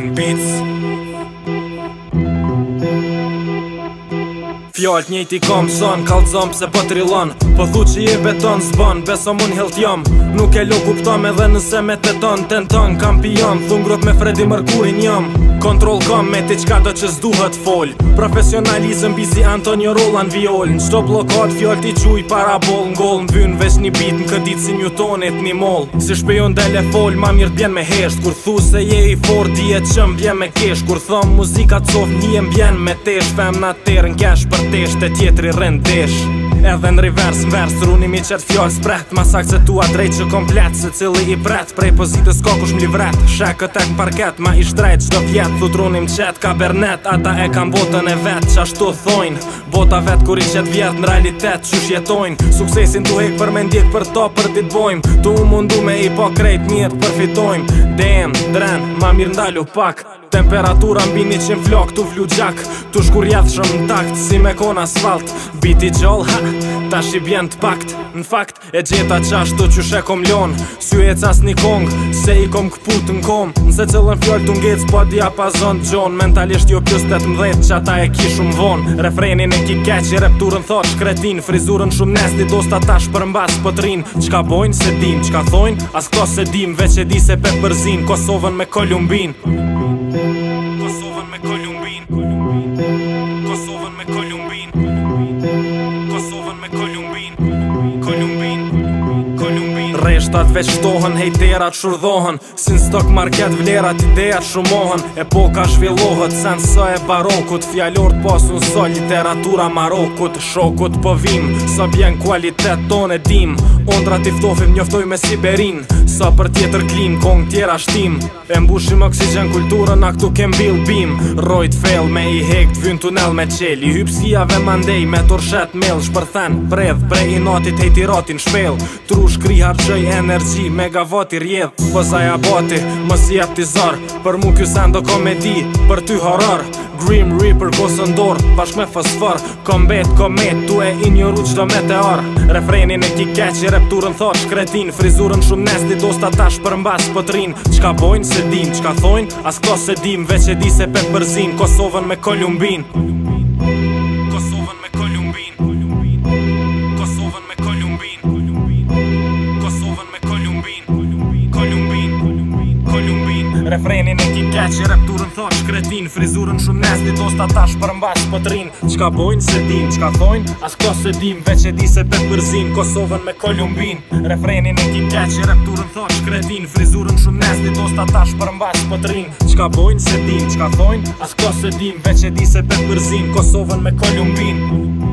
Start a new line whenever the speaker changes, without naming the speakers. Nine Beats Fjallt njëti kom son, kalt zom pëse po trilon Po thu që i beton s'bon, beso mun hilt jom Nuk e lo kuptom edhe nëse me teton, tenton, kampion Thun grot me Fredi Mercury njom Kontrol kam me ti qka do që duhet fol Profesionalizm bizi Antonio Roland viol Në qdo blokat fjall t'i quj para bol gol vyn veç një bit në këtë ditë si Newtonit tonet një mol Si shpejon dhe fol ma mirë t'bjen me hesht Kur thu se je i for di e që mbjen me kesh Kur thom muzika t'sof një mbjen me tesh Fem na terë n'kesh për tesh të tjetri rëndesh edhe në reverse vers Runi mi qëtë fjollë spret Masak se tua drejt që komplet Se cili i bret Prej pozitës kokush mli vret Shekë të tek në parket Ma i shtrejt qdo vjet Thut runim qet kabernet Ata e kam botën e vet ashtu thojnë Bota vet kur i qet vjet Në realitet qysh jetojnë Suksesin tu hek për me Për to për dit bojmë Tu mundu me i po krejt Mirë përfitojmë dren, ma mirë ndalu pak Temperatura mbi një qim flok Tu vlu gjak Tu shkur jath shumë takt Si me kon asfalt Biti gjoll ha Ta shi bjen të pakt Në fakt E gjeta qasht të qyshe kom lon Sy e cas një kong Se i kom këput në kom Nëse cëllën fjoll të ngec Po di apazon të gjon Mentalisht jo pjus të të mdhet Qa ta e ki shumë von Refrenin e ki keq I repturën thot Shkretin Frizurën shumë nes Një dosta tash për mbas pëtrin po Qka bojnë se dim Qka thojn As se dim e di se përzin Kosovën me Kolumbin me Kolumbin Kosovën me Kolumbin Kosovën me Kolumbin Kolumbin Kolumbin Reshtat veç shtohen, hejterat shurdohen Sin stock market vlerat, idejat shumohen Epoka zhvillohet, sen së e barokut Fjallort pasun së, literatura marokut Shokut po vim, së bjen kualitet ton e dim Ondra tiftofim njoftoj me Siberin sa për tjetër klim Kong tjera shtim E mbushim oksigen kulturën, Na këtu kem bil bim Rojt fel me i hekt Vyn tunel me qeli Hypsia mandej Me torshet mel Shpërthen Predh prej i notit Hejt i rotin shpel Trush kri hap energji energi Megavoti rjedh Po saja bati Mësijet t'i zar Për mu kjusen do komedi Për ty horor Grim Reaper kosën dorë Bashk me fosfor Kombet, komet, tu e injoru qdo meteor Refrenin e ki keqi, repturën thot Shkretin, frizurën shumë nesti Dosta tash për mbas pëtrin Qka bojnë se din, qka thojnë As kdo se dim, veq e di se pe përzin Kosovën me Kolumbin Kolumbin Refrenin e ti keq, i rapturën thot shkretin Frizurën shumë nes, di dosta tash për mbash pëtrin po Qka bojnë se din, qka thojnë, as kjo se dim Veq e di se pe përzin, Kosovën me Kolumbin Refrenin e ti keq, i rapturën thot shkretin Frizurën shumë nes, di dosta tash për mbash pëtrin po Qka bojnë se din, qka thojnë, as kjo se dim Veq e di se pe përzin, Kosovën me Kolumbin